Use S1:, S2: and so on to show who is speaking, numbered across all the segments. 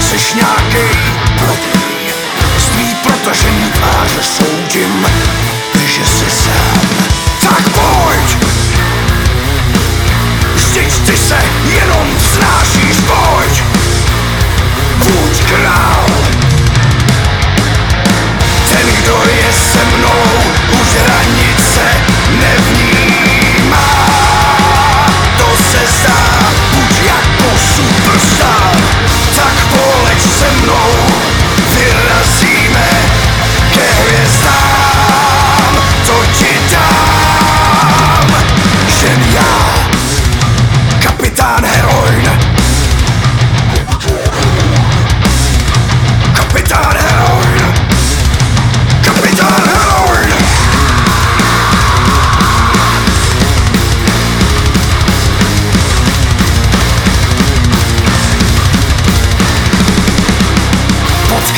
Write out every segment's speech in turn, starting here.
S1: Seš nějakej blbý Z tvý protažený tváře soudím Že jsi sám. Tak pojď! Vždyť ty se jenom vznášíš Pojď! Buď král! Ten, kdo je se mnou Už hranice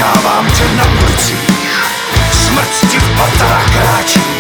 S1: Potkávám tě na ulicích Smrt ti v patách kráčí